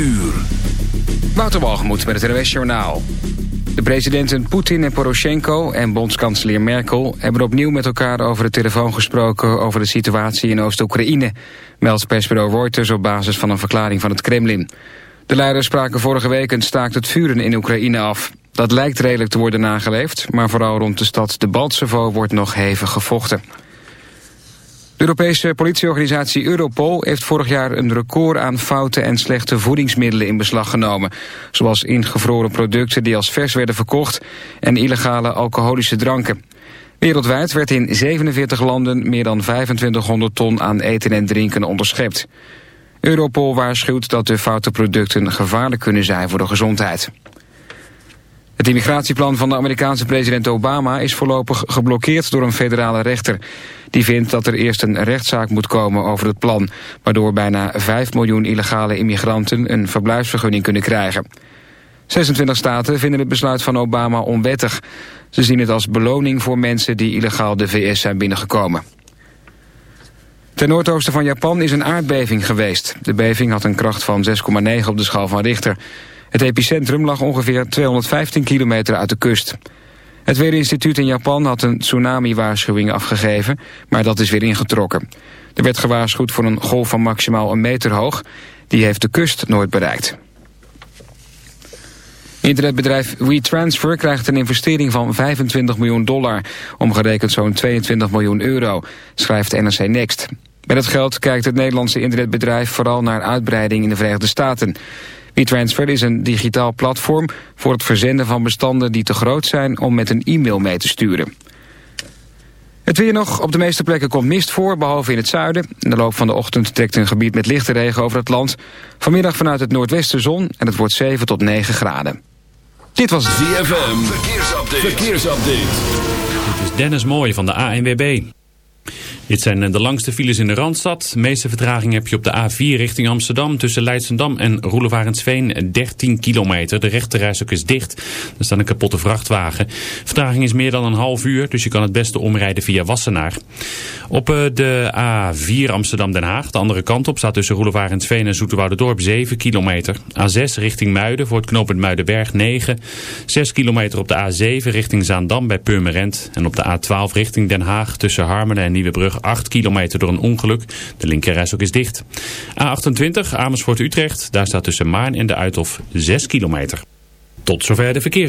uur. Wouter met het NWS Journaal. De presidenten Poetin en Poroshenko en bondskanselier Merkel... hebben opnieuw met elkaar over de telefoon gesproken... over de situatie in Oost-Oekraïne... meldt persbureau Reuters op basis van een verklaring van het Kremlin. De leiders spraken vorige week een staakt het vuren in Oekraïne af. Dat lijkt redelijk te worden nageleefd... maar vooral rond de stad de Baltsevo wordt nog hevig gevochten. De Europese politieorganisatie Europol heeft vorig jaar een record aan fouten en slechte voedingsmiddelen in beslag genomen. Zoals ingevroren producten die als vers werden verkocht en illegale alcoholische dranken. Wereldwijd werd in 47 landen meer dan 2500 ton aan eten en drinken onderschept. Europol waarschuwt dat de foute producten gevaarlijk kunnen zijn voor de gezondheid. Het immigratieplan van de Amerikaanse president Obama is voorlopig geblokkeerd door een federale rechter. Die vindt dat er eerst een rechtszaak moet komen over het plan... waardoor bijna 5 miljoen illegale immigranten een verblijfsvergunning kunnen krijgen. 26 staten vinden het besluit van Obama onwettig. Ze zien het als beloning voor mensen die illegaal de VS zijn binnengekomen. Ten noordoosten van Japan is een aardbeving geweest. De beving had een kracht van 6,9 op de schaal van Richter. Het epicentrum lag ongeveer 215 kilometer uit de kust. Het Weerinstituut in Japan had een tsunami-waarschuwing afgegeven, maar dat is weer ingetrokken. Er werd gewaarschuwd voor een golf van maximaal een meter hoog. Die heeft de kust nooit bereikt. Internetbedrijf WeTransfer krijgt een investering van 25 miljoen dollar, omgerekend zo'n 22 miljoen euro, schrijft NRC Next. Met het geld kijkt het Nederlandse internetbedrijf vooral naar uitbreiding in de Verenigde Staten. WeTransfer is een digitaal platform voor het verzenden van bestanden die te groot zijn om met een e-mail mee te sturen. Het weer nog. Op de meeste plekken komt mist voor, behalve in het zuiden. In de loop van de ochtend trekt een gebied met lichte regen over het land. Vanmiddag vanuit het noordwesten zon en het wordt 7 tot 9 graden. Dit was ZFM. Verkeersupdate. Verkeersupdate. Dit is Dennis Mooij van de ANWB. Dit zijn eh, de langste files in de Randstad. De meeste vertraging heb je op de A4 richting Amsterdam. Tussen Leidsendam en Roelevarensveen 13 kilometer. De rechterreis is dicht. Er staat een kapotte vrachtwagen. Vertraging is meer dan een half uur. Dus je kan het beste omrijden via Wassenaar. Op eh, de A4 Amsterdam-Den Haag. De andere kant op staat tussen Roelevarensveen en Zoeterwouderdorp 7 kilometer. A6 richting Muiden voor het knooppunt Muidenberg 9. 6 kilometer op de A7 richting Zaandam bij Purmerend. En op de A12 richting Den Haag tussen Harmelen en Nieuwebrug 8 kilometer door een ongeluk. De linkerreis ook is dicht. A28 Amersfoort-Utrecht. Daar staat tussen Maarn en de Uithof 6 kilometer. Tot zover de verkeer.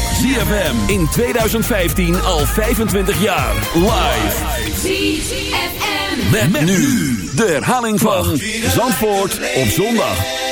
ZFM in 2015 al 25 jaar. Live. ZFM. Met, nu de herhaling van Zandvoort op zondag.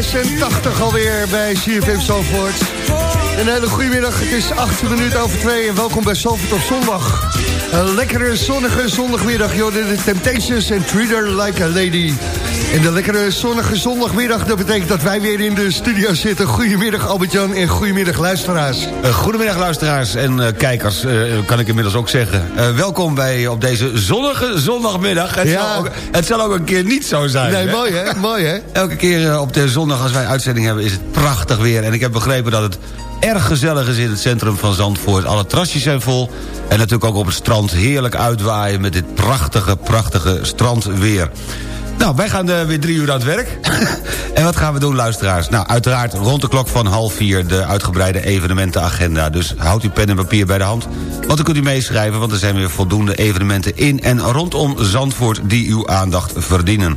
1986 alweer bij CFM Zandvoort. Een hele goede middag, het is 8 minuten over 2 en welkom bij Zandvoort op zondag. Een lekkere zonnige zondagmiddag, joh, de Temptations en Treat Her Like a Lady. En de lekkere zonnige zondagmiddag, dat betekent dat wij weer in de studio zitten. Goedemiddag Albert-Jan en goedemiddag luisteraars. Uh, goedemiddag luisteraars en uh, kijkers, uh, kan ik inmiddels ook zeggen. welkom bij op deze zonnige zondagmiddag. Het, ja. zal ook, het zal ook een keer niet zo zijn. Nee, hè? mooi hè, mooi hè. Elke keer op de zondag als wij uitzending hebben is het prachtig weer. En ik heb begrepen dat het erg gezellig is in het centrum van Zandvoort. Alle trasjes zijn vol. En natuurlijk ook op het strand heerlijk uitwaaien... met dit prachtige, prachtige strandweer. Nou, wij gaan uh, weer drie uur aan het werk. en wat gaan we doen, luisteraars? Nou, uiteraard rond de klok van half vier... de uitgebreide evenementenagenda. Dus houdt uw pen en papier bij de hand. Want dan kunt u meeschrijven... want er zijn weer voldoende evenementen in en rondom Zandvoort... die uw aandacht verdienen.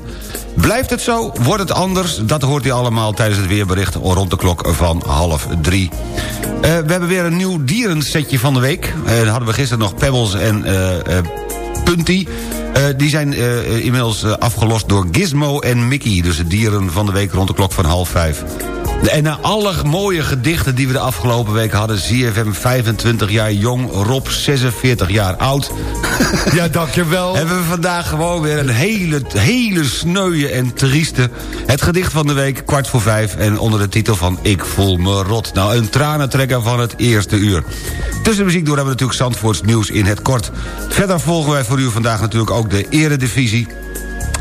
Blijft het zo? Wordt het anders? Dat hoort u allemaal tijdens het weerbericht rond de klok van half drie. Uh, we hebben weer een nieuw dierensetje van de week. Uh, hadden we gisteren nog Pebbles en Punty. Uh, die zijn uh, inmiddels uh, afgelost door Gizmo en Mickey. Dus de dieren van de week rond de klok van half vijf. En na alle mooie gedichten die we de afgelopen week hadden... ZFM 25 jaar jong, Rob 46 jaar oud. Ja, dankjewel. Hebben we vandaag gewoon weer een hele, hele sneuwe en trieste... Het gedicht van de week, kwart voor vijf... en onder de titel van Ik voel me rot. Nou, een tranentrekker van het eerste uur. Tussen de muziek door hebben we natuurlijk Zandvoorts nieuws in het kort. Verder volgen wij voor u vandaag natuurlijk ook de eredivisie...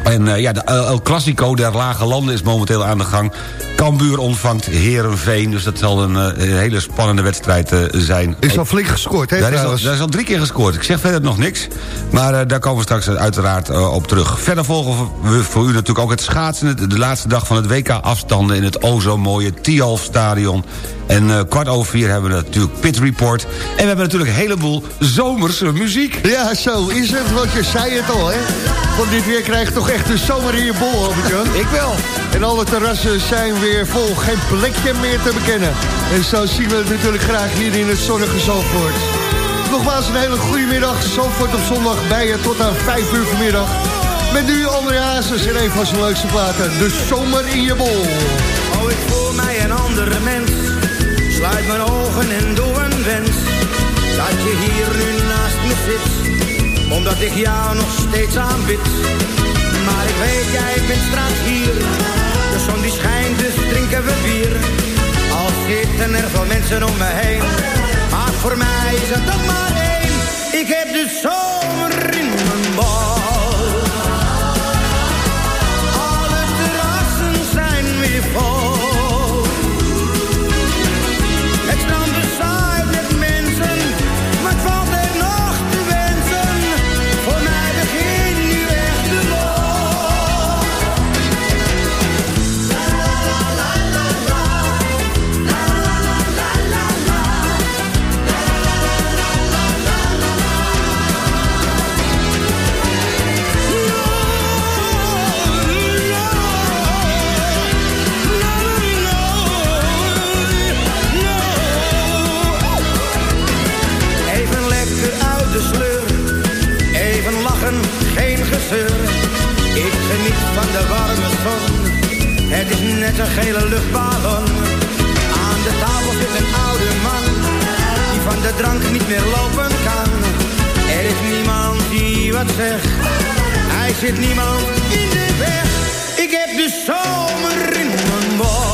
En uh, ja, de El Clasico der lage landen is momenteel aan de gang. Cambuur ontvangt Herenveen. Dus dat zal een, uh, hele spannende wedstrijd uh, zijn. Is al flink gescoord, hè? Daar is, al, daar is al drie keer gescoord. Ik zeg verder nog niks. Maar uh, daar komen we straks uiteraard op terug. Verder volgen we voor u natuurlijk ook het schaatsen. De laatste dag van het WK-afstanden in het o zo mooie Tialf Stadion. En kwart over vier hebben we natuurlijk Pit Report. En we hebben natuurlijk een heleboel zomerse muziek. Ja, zo is het, want je zei het al, hè. Want dit weer krijgt toch echt een zomer in je bol, Albert-Jan? Ik wel. En alle terrassen zijn weer vol, geen plekje meer te bekennen. En zo zien we het natuurlijk graag hier in het zonnige Zandvoort. Nogmaals een hele goede middag. Zandvoort op zondag bij je tot aan 5 uur vanmiddag. Met nu André Hazes en een van zijn leukste platen. De zomer in je bol. Oh, ik voel mij een andere mens Sluit mijn ogen en doe een wens Dat je hier nu naast me zit Omdat ik jou nog steeds aanbid weet, jij bent straks hier. De zon die schijnt, dus drinken we bier. Al zitten er veel mensen om me heen. Maar voor mij is het toch maar één. Ik heb de zomer in mijn bal Net een gele luchtballon. Aan de tafel zit een oude man. Die van de drank niet meer lopen kan. Er is niemand die wat zegt. Hij zit niemand in de weg. Ik heb de zomer in mijn bol.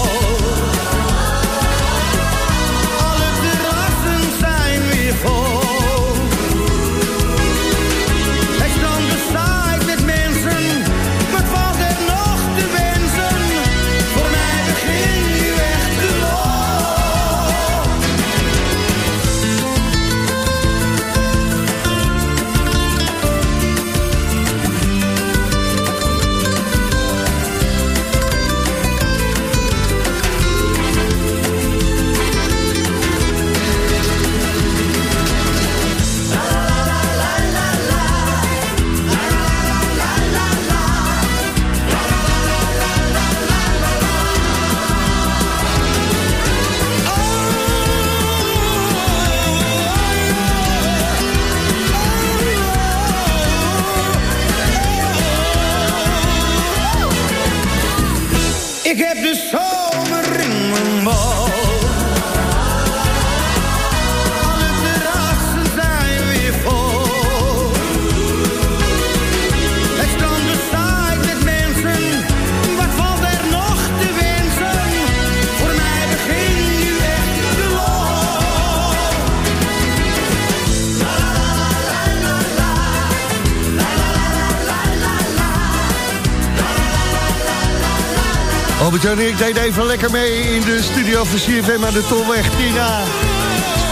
En ik deed even lekker mee in de studio van CFM aan de Tolweg Tina.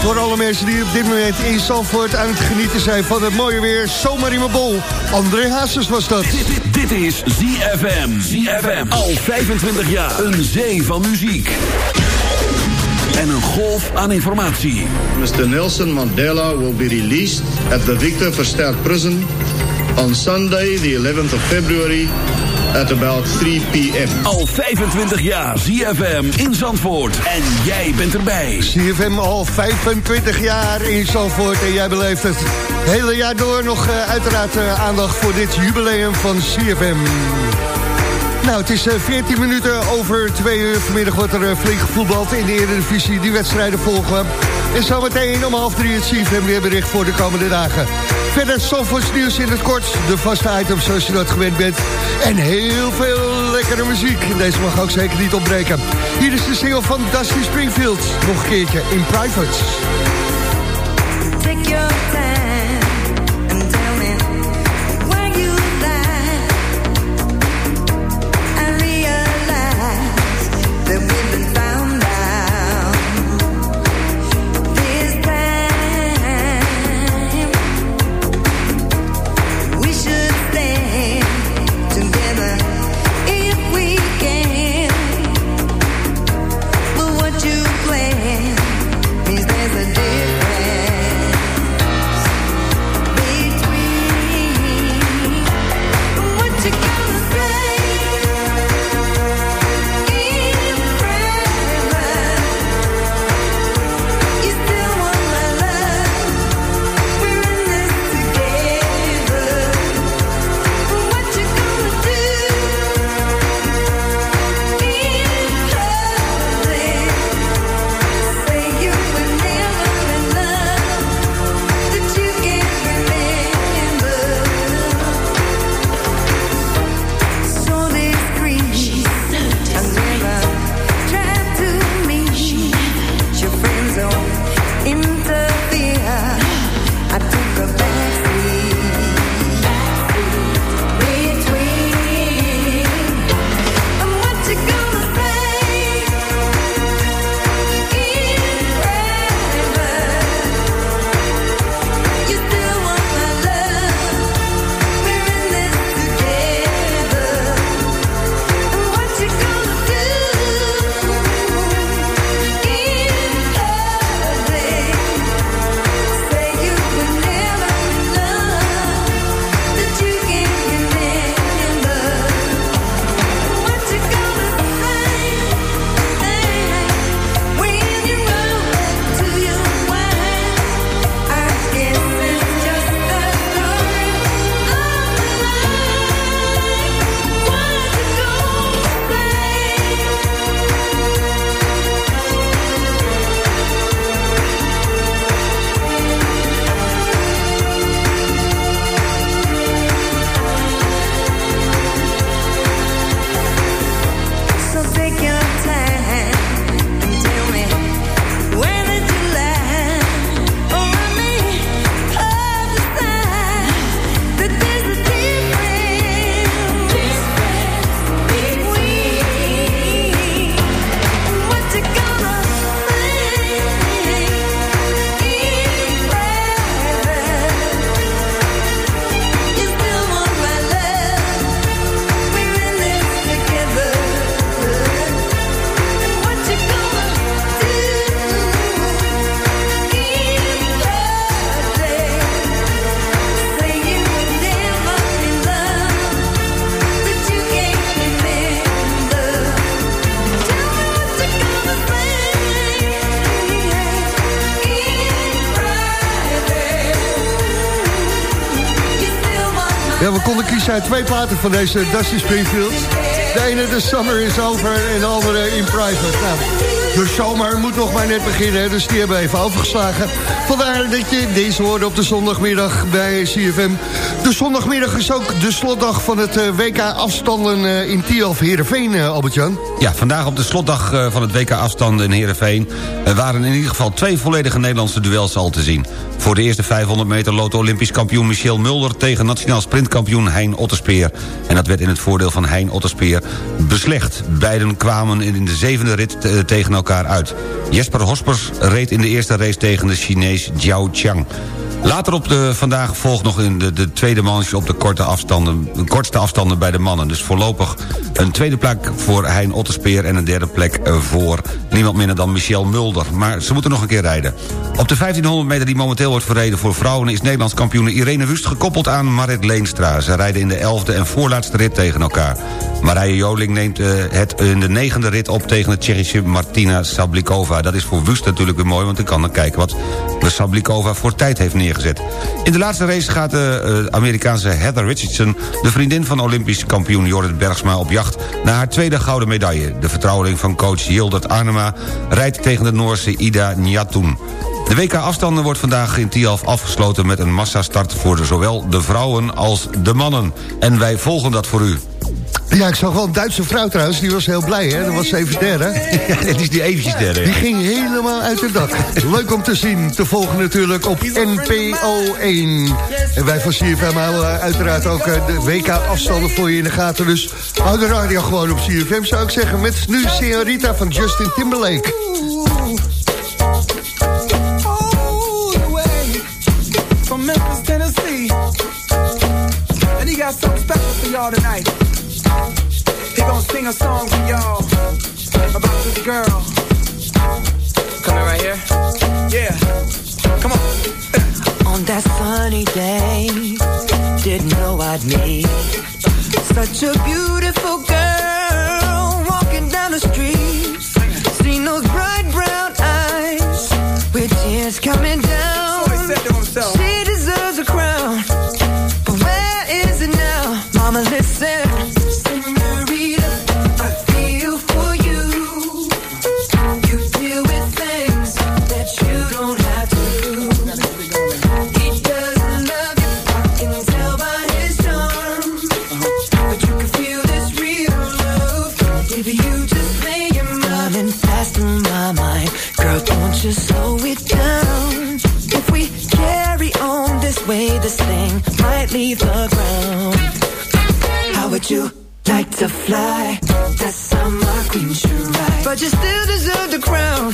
Voor alle mensen die op dit moment in Zandvoort aan het genieten zijn van het mooie weer. Zomaar in mijn bol. André Hazes was dat. Dit, dit is ZFM. ZFM. Al 25 jaar. Een zee van muziek. En een golf aan informatie. Mr. Nelson Mandela will be released at the Victor Verster Prison on Sunday, the 11th of February, at about 3 p.m. Al 25 jaar ZFM in Zandvoort. En jij bent erbij. CFM al 25 jaar in Zandvoort en jij beleeft het hele jaar door nog uh, uiteraard uh, aandacht voor dit jubileum van CFM. Nou, het is uh, 14 minuten over 2 uur. Vanmiddag wordt er flink gevoetbald in de Eredivisie. Die wedstrijden volgen. En zometeen om half drie het CFM weerbericht voor de komende dagen. Verder Zandvoorts nieuws in het kort. De vaste items zoals je dat gewend bent. En heel veel lekkere muziek. Deze mag ook zeker niet ontbreken. Hier is de single van Dusty Springfield. Nog een keertje in private. Your We konden kiezen uit twee platen van deze Dusty Springfield. De ene, de summer is over en de andere in private. Nou, de zomer moet nog maar net beginnen, dus die hebben we even overgeslagen. Vandaar dat je deze hoorde op de zondagmiddag bij CFM. De zondagmiddag is ook de slotdag van het eh, WK afstanden eh, in Tialf Heerenveen, eh, Albert-Jan. Ja, vandaag op de slotdag van het WK afstanden in Heerenveen... waren in ieder geval twee volledige Nederlandse duels al te zien. Voor de eerste 500 meter lood Olympisch kampioen Michel Mulder... tegen nationaal sprintkampioen Hein Otterspeer. En dat werd in het voordeel van Hein Otterspeer beslecht. Beiden kwamen in de zevende rit tegen elkaar uit. Jesper Hospers reed in de eerste race tegen de Chinees Jiao Chang. Later op de vandaag volgt nog in de, de tweede manche op de korte afstanden, de kortste afstanden bij de mannen. Dus voorlopig een tweede plek voor Hein Otterspeer... en een derde plek voor niemand minder dan Michel Mulder. Maar ze moeten nog een keer rijden. Op de 1500 meter die momenteel wordt verreden voor vrouwen... is Nederlands kampioen Irene Wust gekoppeld aan Marit Leenstra. Ze rijden in de elfde en voorlaatste rit tegen elkaar. Marije Joling neemt eh, het in de negende rit op tegen de Tsjechische Martina Sablikova. Dat is voor Wust natuurlijk weer mooi, want ik kan dan kijken... wat Sablikova voor tijd heeft neergezet. In de laatste race gaat de eh, Amerikaanse Heather Richardson... de vriendin van Olympisch kampioen Jorrit Bergsma op jacht... naar haar tweede gouden medaille. De vertrouweling van coach Hildert Arnema... rijdt tegen de Noorse Ida Njatun. De WK-afstanden wordt vandaag in Tialf afgesloten... met een massastart voor zowel de vrouwen als de mannen. En wij volgen dat voor u. Ja, ik zag wel een Duitse vrouw trouwens, die was heel blij, hè? Dat was even derde. Het is die eventjes derde. Die ging helemaal uit het dak. Leuk om te zien, te volgen natuurlijk op NPO 1. En wij van CFM houden eh, uiteraard ook eh, de WK-afstanden voor je in de gaten. Dus hou de radio gewoon op CFM, zou ik zeggen. Met nu Senorita van Justin Timberlake. all the way from Memphis, Tennessee. And he got something special for y'all tonight. Sing a song for y'all about this girl. Coming right here? Yeah. Come on. On that sunny day, didn't know I'd meet such a beautiful girl walking down the street. Seen those bright brown eyes with tears coming down. Fly? That's how my queen should ride. But you still deserve the crown.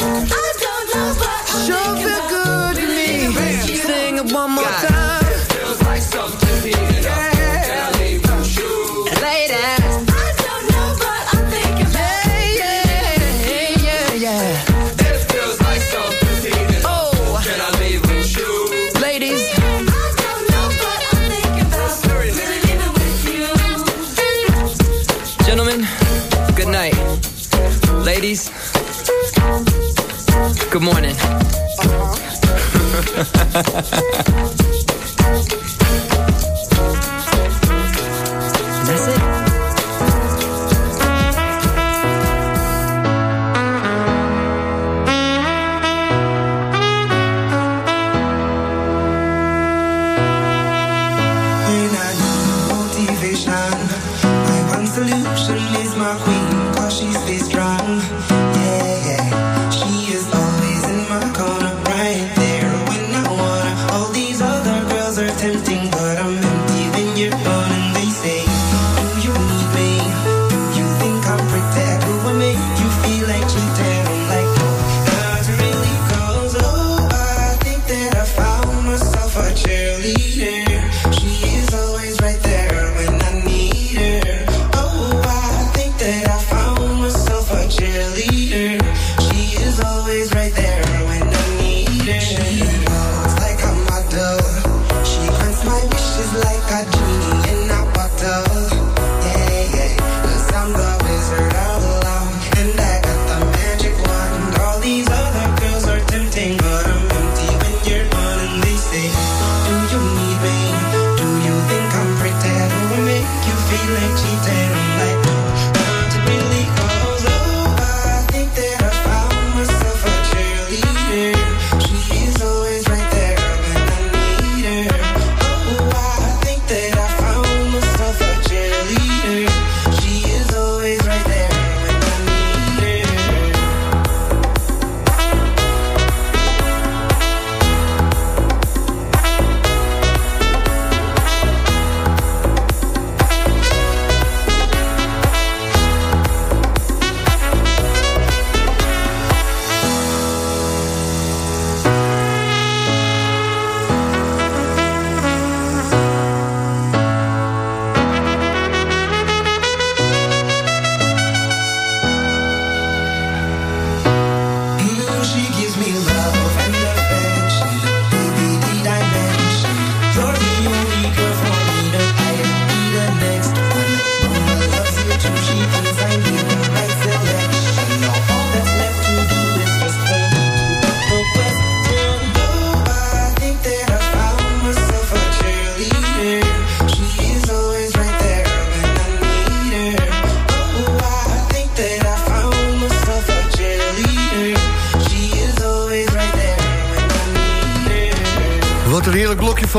show 哈哈哈哈。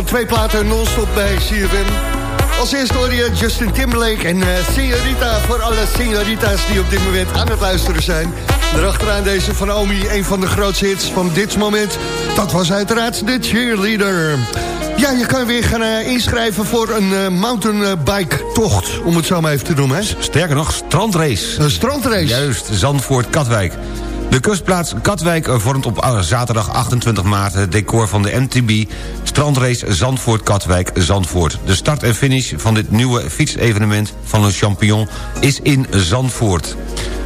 Van twee platen non-stop bij CFM. Als eerste hoor je Justin Timberlake en eh Senorita... voor alle senorita's die op dit moment aan het luisteren zijn. Daarachteraan deze van Omi, een van de grootste hits van dit moment. Dat was uiteraard de cheerleader. Ja, je kan weer gaan eh, inschrijven voor een eh, mountainbike-tocht... om het zo maar even te noemen, hè? Sterker nog, strandrace. Een strandrace. Juist, Zandvoort-Katwijk. De kustplaats Katwijk vormt op zaterdag 28 maart... het decor van de MTB strandrace Zandvoort-Katwijk-Zandvoort. De start en finish van dit nieuwe fietsevenement van Le Champion is in Zandvoort.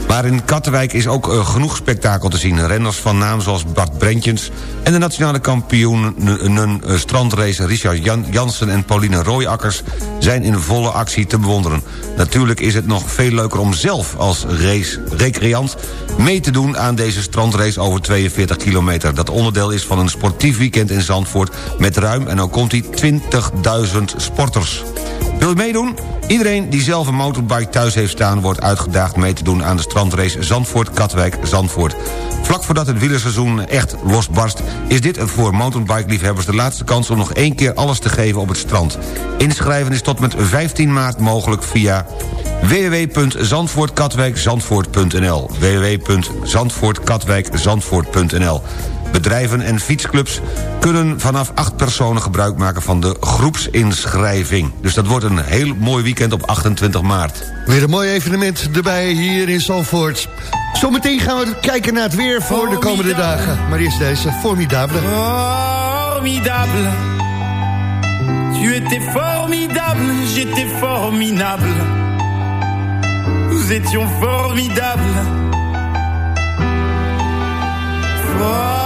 Maar in Katwijk is ook eh, genoeg spektakel te zien. Renners van naam zoals Bart Brentjens... en de nationale kampioenen eh, strandrace Richard Jan Jansen en Pauline Rooijakkers... zijn in volle actie te bewonderen. Natuurlijk is het nog veel leuker om zelf als race, recreant... mee te doen aan deze strandrace over 42 kilometer. Dat onderdeel is van een sportief weekend in Zandvoort... met ruim, en ook komt hij, 20.000 sporters. Wil je meedoen? Iedereen die zelf een motorbike thuis heeft staan... wordt uitgedaagd mee te doen aan de strandrace Zandvoort-Katwijk-Zandvoort. Vlak voordat het wielerseizoen echt losbarst... is dit voor mountainbike-liefhebbers de laatste kans... om nog één keer alles te geven op het strand. Inschrijven is tot met 15 maart mogelijk via www.zandvoortkatwijkzandvoort.nl www.zandvoortkatwijkzandvoort.nl Bedrijven en fietsclubs kunnen vanaf acht personen gebruik maken van de groepsinschrijving. Dus dat wordt een heel mooi weekend op 28 maart. Weer een mooi evenement erbij hier in Zandvoort. Zometeen gaan we kijken naar het weer voor de komende dagen. Maar eerst deze, formidabele. Formidable. Tu étais formidable, j'étais formidable. Nous étions formidables. Formidable.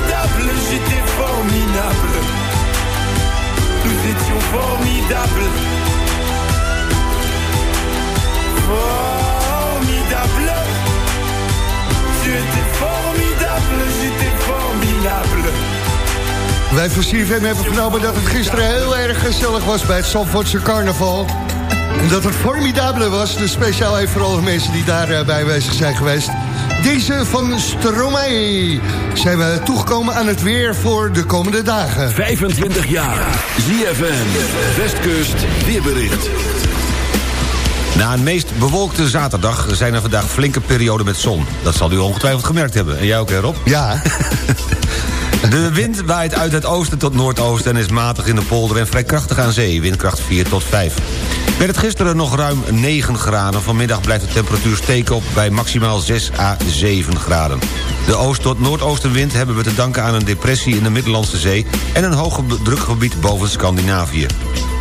j'étais formidable. Nous étions formidables. Formidable. Tu étais formidable, j'étais formidable. Wij van CFM hebben vernomen dat het gisteren heel erg gezellig was bij het Zandvoortse carnaval. En dat het formidabele was, dus speciaal even voor alle mensen die daarbij bij aanwezig zijn geweest. Deze van Stromae zijn we toegekomen aan het weer voor de komende dagen. 25 jaar. ZFM. Westkust weerbericht. Na een meest bewolkte zaterdag zijn er vandaag flinke perioden met zon. Dat zal u ongetwijfeld gemerkt hebben. En jij ook, hè Rob? Ja. De wind waait uit het oosten tot noordoosten... en is matig in de polder en vrij krachtig aan zee. Windkracht 4 tot 5. Werd het gisteren nog ruim 9 graden. Vanmiddag blijft de temperatuur steken op bij maximaal 6 à 7 graden. De oost- tot noordoostenwind hebben we te danken aan een depressie in de Middellandse Zee... en een hoog drukgebied boven Scandinavië.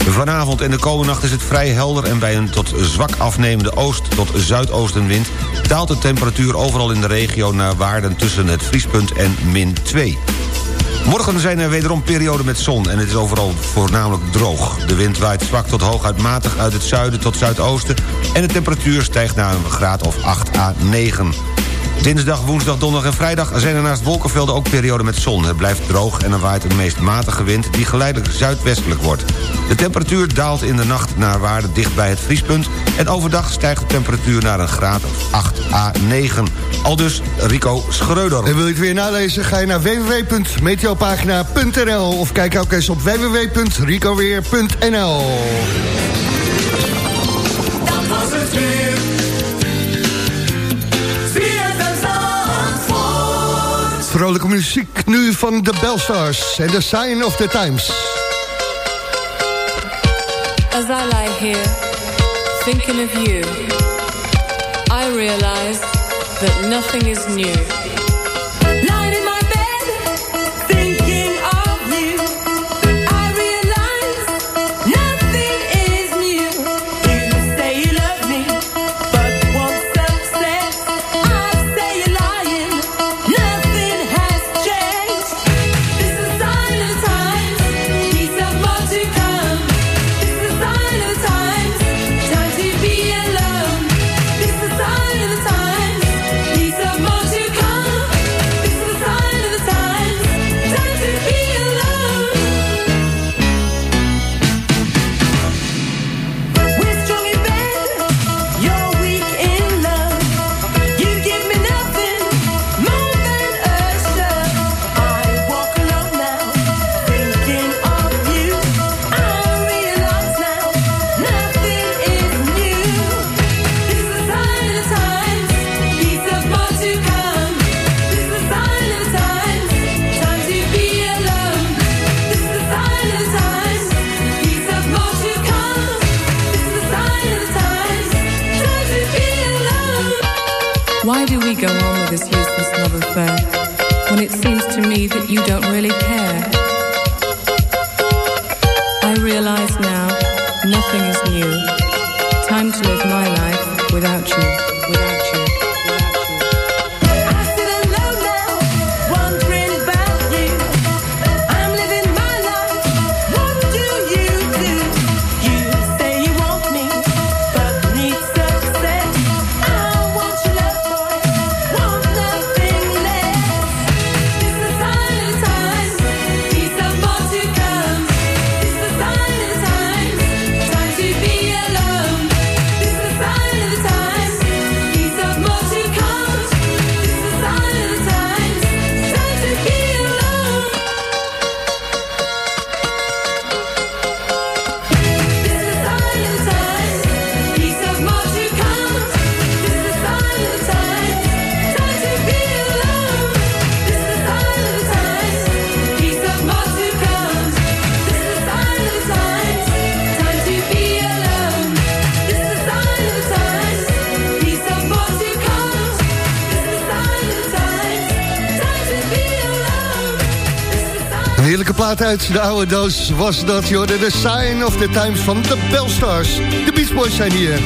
Vanavond en de komende nacht is het vrij helder... en bij een tot zwak afnemende oost- tot zuidoostenwind... daalt de temperatuur overal in de regio naar waarden tussen het vriespunt en min 2. Morgen zijn er wederom perioden met zon en het is overal voornamelijk droog. De wind waait zwak tot hooguit matig uit het zuiden tot zuidoosten... en de temperatuur stijgt naar een graad of 8 à 9. Dinsdag, woensdag, donderdag en vrijdag zijn er naast wolkenvelden ook perioden met zon. Het blijft droog en er waait een meest matige wind die geleidelijk zuidwestelijk wordt. De temperatuur daalt in de nacht naar waarde dicht bij het vriespunt... en overdag stijgt de temperatuur naar een graad of 8 à 9. Aldus Rico Schreuder. En wil je het weer nalezen? Ga je naar www.meteopagina.nl of kijk ook eens op www.ricoweer.nl. vrolijke muziek nu van de Bellstars en The Sign of the Times. As I lie here, thinking of you, I realize that nothing is new. you don't really care. uit de oude doos was dat, joh. De Sign of the Times van de Bellstars. De Beach Boys zijn hier.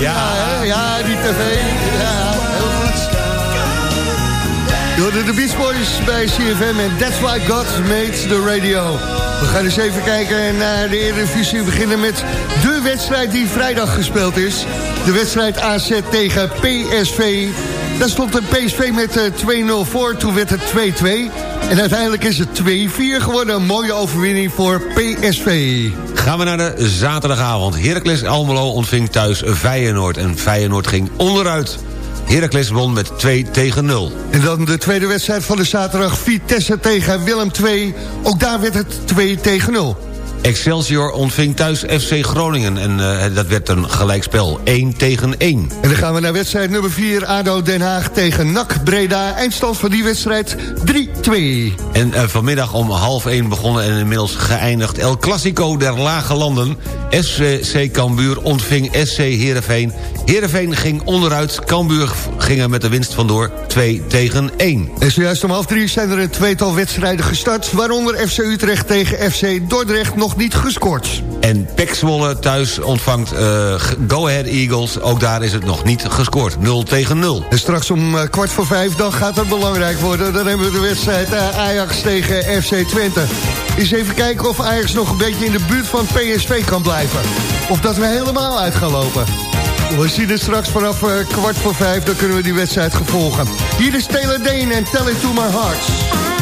Ja. ja, die tv. Ja, heel goed. Door de Beach Boys bij CFM en That's Why God Made the Radio. We gaan eens even kijken naar de Eredivisie. We beginnen met de wedstrijd die vrijdag gespeeld is. De wedstrijd AZ tegen PSV. Daar stond de PSV met eh, 2-0 voor, toen werd het 2-2. En uiteindelijk is het 2-4 geworden. Een mooie overwinning voor PSV. Gaan we naar de zaterdagavond. Heracles Almelo ontving thuis Feyenoord. En Feyenoord ging onderuit. Heracles won met 2 tegen 0. En dan de tweede wedstrijd van de zaterdag. Vitesse tegen Willem 2. Ook daar werd het 2 tegen 0. Excelsior ontving thuis FC Groningen. En eh, dat werd een gelijkspel. 1 tegen 1. En dan gaan we naar wedstrijd nummer 4. ADO Den Haag tegen NAC Breda. Eindstand van die wedstrijd 3-2. En eh, vanmiddag om half 1 begonnen en inmiddels geëindigd... El Clasico der Lage Landen. SC Cambuur ontving SC Heerenveen. Heerenveen ging onderuit. Cambuur ging er met de winst vandoor 2 tegen 1. En zojuist om half drie zijn er een tweetal wedstrijden gestart... waaronder FC Utrecht tegen FC Dordrecht nog niet gescoord. En Pek Zwolle thuis ontvangt eh, Go Ahead Eagles. Ook daar is het nog niet gescoord. 0 tegen 0. En straks om eh, kwart voor vijf, dan gaat het belangrijk worden. Dan hebben we de wedstrijd eh, Ajax tegen FC Twente. Eens even kijken of Ajax nog een beetje in de buurt van PSV kan blijven. Of dat we helemaal uit gaan lopen. We zien het straks vanaf kwart voor vijf, dan kunnen we die wedstrijd gaan volgen. Hier is Taylor Dane en Tell It To My Heart.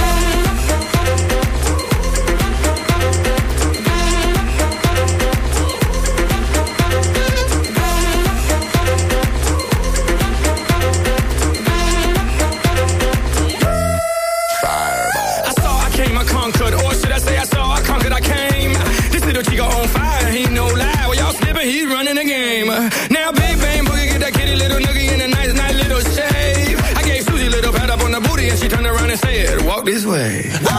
his way.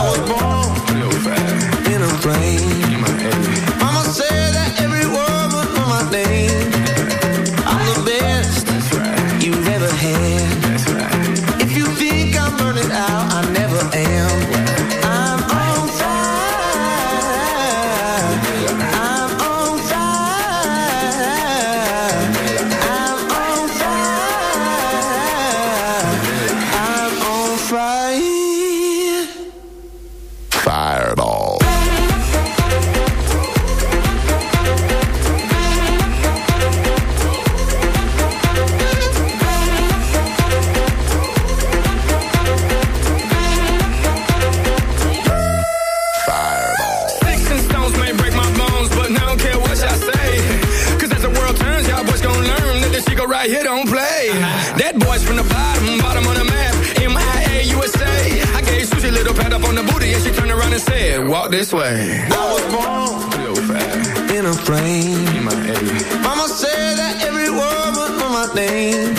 the booty and she turned around and said, walk this way. I was born real fast. in a plane. Mama said that every word was my name.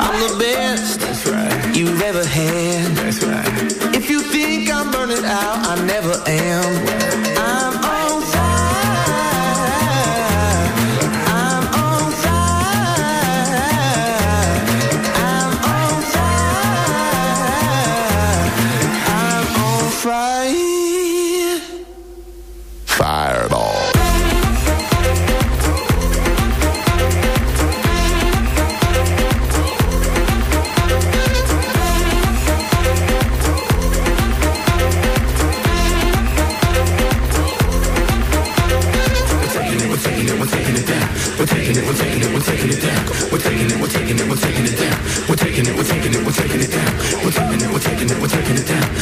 I'm the best That's right. you've ever had. That's right. If you think I'm burning out, I never am. breaking it down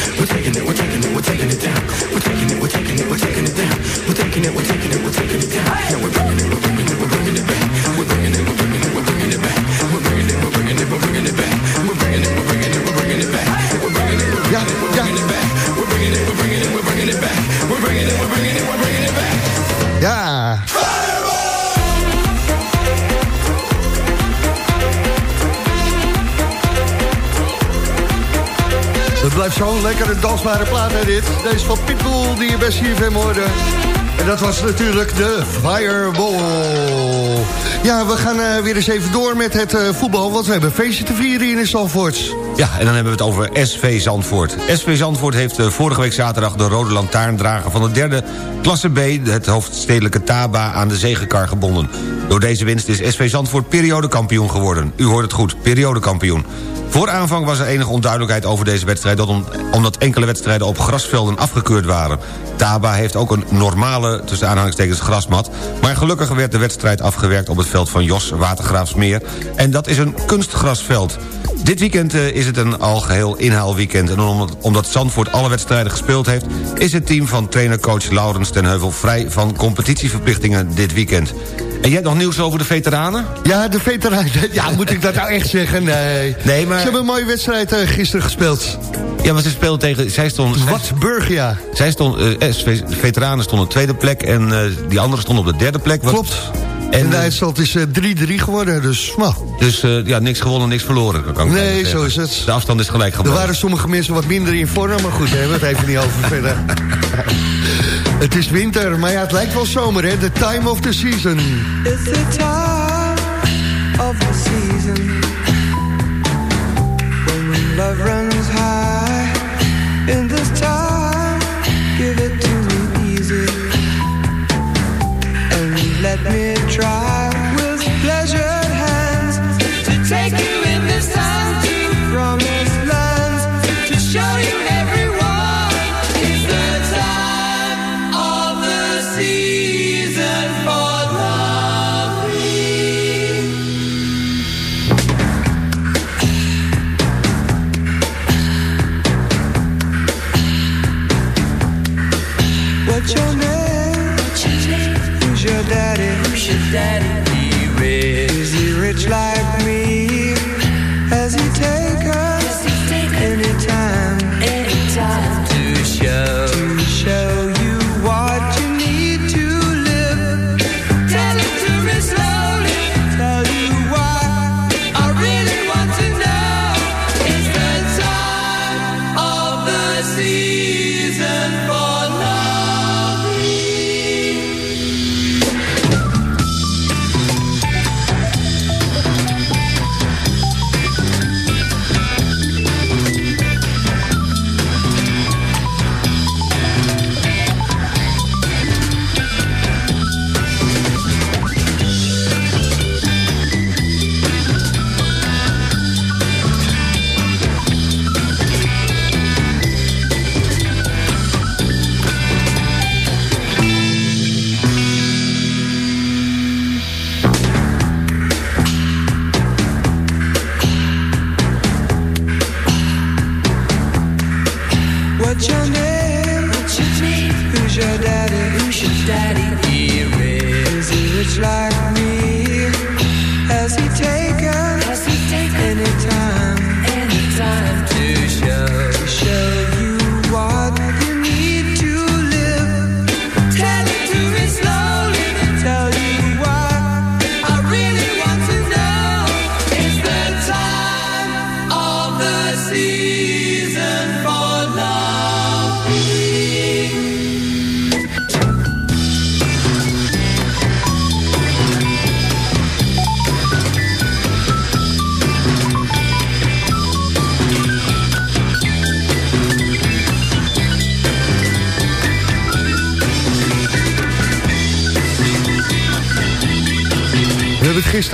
blijft zo'n lekkere dansbare plaat, hè, dit. Deze van Pitbull, die je bij CFM hoorde. En dat was natuurlijk de Fireball. Ja, we gaan eh, weer eens even door met het eh, voetbal... want we hebben een feestje te vieren in Zandvoort. Ja, en dan hebben we het over SV Zandvoort. SV Zandvoort heeft eh, vorige week zaterdag de rode lantaarndrager van de derde klasse B... het hoofdstedelijke Taba aan de zegenkar gebonden. Door deze winst is SV Zandvoort periodekampioen geworden. U hoort het goed, periodekampioen. Voor aanvang was er enige onduidelijkheid over deze wedstrijd... dat om- omdat enkele wedstrijden op grasvelden afgekeurd waren. Taba heeft ook een normale, tussen aanhalingstekens, grasmat... maar gelukkig werd de wedstrijd afgewerkt op het veld van Jos Watergraafsmeer... en dat is een kunstgrasveld. Dit weekend eh, is het een algeheel inhaalweekend... en omdat, Zandvoort alle wedstrijden gespeeld heeft... is het team van trainercoach Laurens ten Heuvel... vrij van competitieverplichtingen dit weekend. En jij hebt nog nieuws over de veteranen? Ja, de veteranen. Ja, moet ik dat nou echt zeggen? Nee. Nee, maar... Ze hebben een mooie wedstrijd eh, gisteren gespeeld. Ja, maar ze speelden tegen... Zij stond, Wat Burgia. Zij stond, eh, SV veteranen stonden op de tweede plek... en die anderen stonden op de derde plek. Klopt. En eh, eindstand is eh, 3-3 geworden, dus nou, dus eh, ja, niks gewonnen, niks verloren. Kan ik Nee, zo is het. De afstand is gelijk er gebleven. waren sommige mensen wat minder in vorm, maar goed, daar hebben we het even niet over verder. Het is winter, maar ja, het lijkt wel zomer, hè? The time of the season. It's the time of the season when love runs high. In this let me try.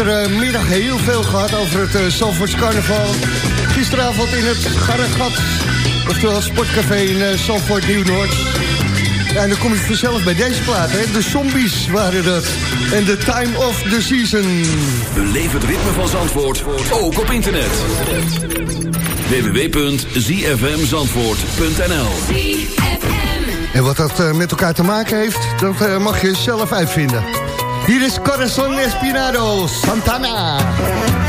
Eh, gistermiddag heel veel gehad over het uh, carnaval. Gisteravond in het Garragat, oftewel het sportcafé in eh, Zandvoort Nieuw-Noord. En dan kom je vanzelf bij deze plaat, hè. De zombies waren dat. En de time of the season. Beleef het ritme van Zandvoort, ook op internet. www.zfmzandvoort.nl En wat dat met elkaar te maken heeft, dat mag je zelf uitvinden. Hier is Corazon Espinaro, Santana.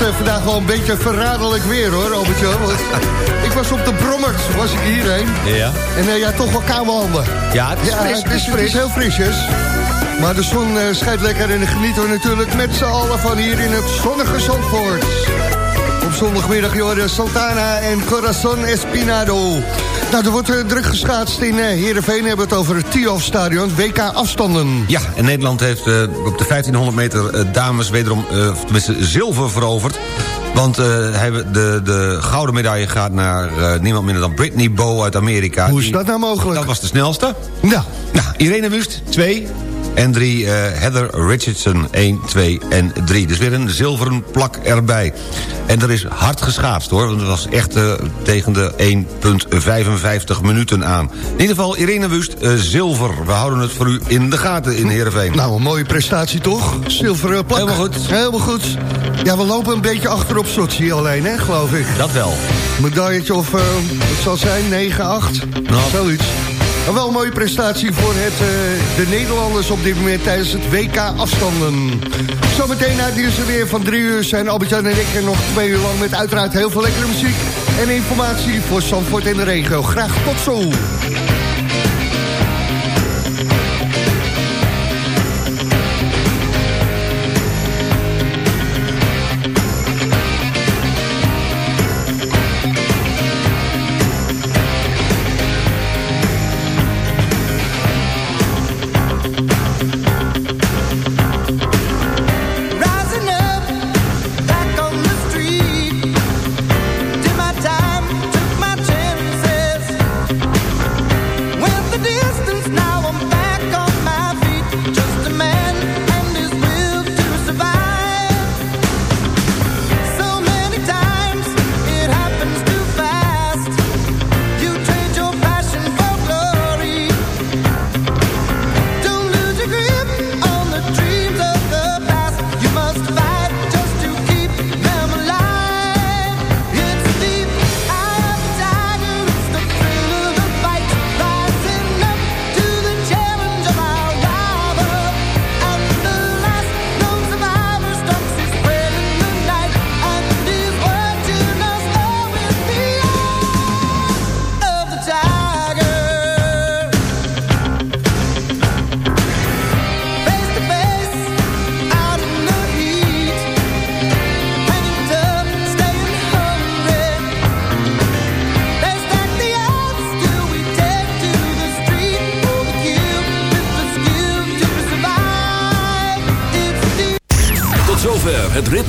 Let is het eh, vandaag wel een beetje verraderlijk weer hoor. Want ik was op de Brommert, was ik hierheen. Ja. En eh, ja, toch wel koude handen. Ja, het is fris, het is, het is heel frisjes. Maar de zon eh, schijnt lekker en genieten we natuurlijk met z'n allen van hier in het zonnige Zandvoort. Op zondagmiddag, joh, Santana en Corazon Espinado. Nou, er wordt eh, druk geschaatst in eh, Heerenveen. We hebben het over het Tiof Stadion, WK afstanden. Ja, en Nederland heeft eh, op de 1500 meter dames wederom, of tenminste zilver veroverd. Want hij, de, de gouden medaille gaat naar niemand minder dan Britney Bow uit Amerika. Hoe is dat nou mogelijk? Dat was de snelste. Ja. Nou, Irene Wust, 2. En 3 Heather Richardson, 1, 2 en 3. Dus weer een zilveren plak erbij. En er is hard geschaatst hoor, want het was echt eh, tegen de 1,55 minuten aan. In ieder geval, Irene Wust, eh, zilver. We houden het voor u in de gaten in Heerenveen. Nou, een mooie prestatie toch? Zilveren plak. Helemaal goed. Helemaal goed. Ja, we lopen een beetje achter op Sochi alleen, hè, geloof ik. Dat wel. Medailletje of, eh wat zal het zijn, 9, 8? Nou. Zoiets. Maar wel een mooie prestatie voor het, eh, de Nederlanders op dit moment tijdens het WK afstanden. Zometeen na het er weer van drie uur zijn Albert-Jan en ik er nog twee uur lang met uiteraard heel veel lekkere muziek en informatie voor Zandvoort en de regio. Graag tot zo.